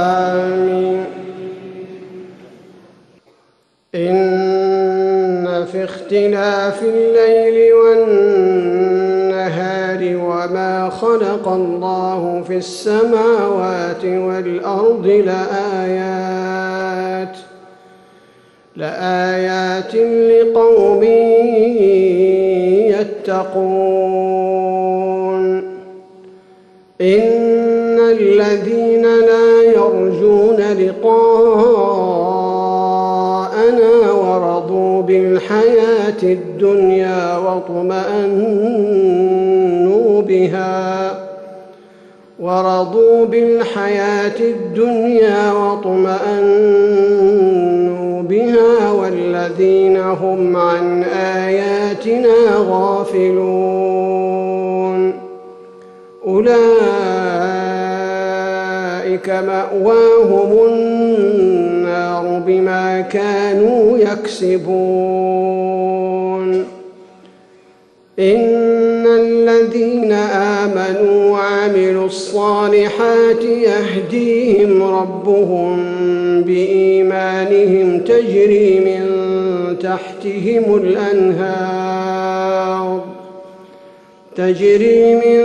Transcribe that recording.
آمين. إن في اختلاف الليل والنهار وما خلق الله في السماوات والأرض لآيات لآيات لقوم يتقون. إن الذين لا يرجون لقاءنا ورضوا بالحياة الدنيا واطمأنوا بها. ورضوا بالحياة الدنيا واطمأنوا بها والذين هم عن آياتنا غافلون. أولئك مأواهم النار بما كانوا يكسبون. إن الذين آمنوا وعملوا الصالحات يهديهم ربهم بإيمانهم تجري من تحتهم الأنهار تجري من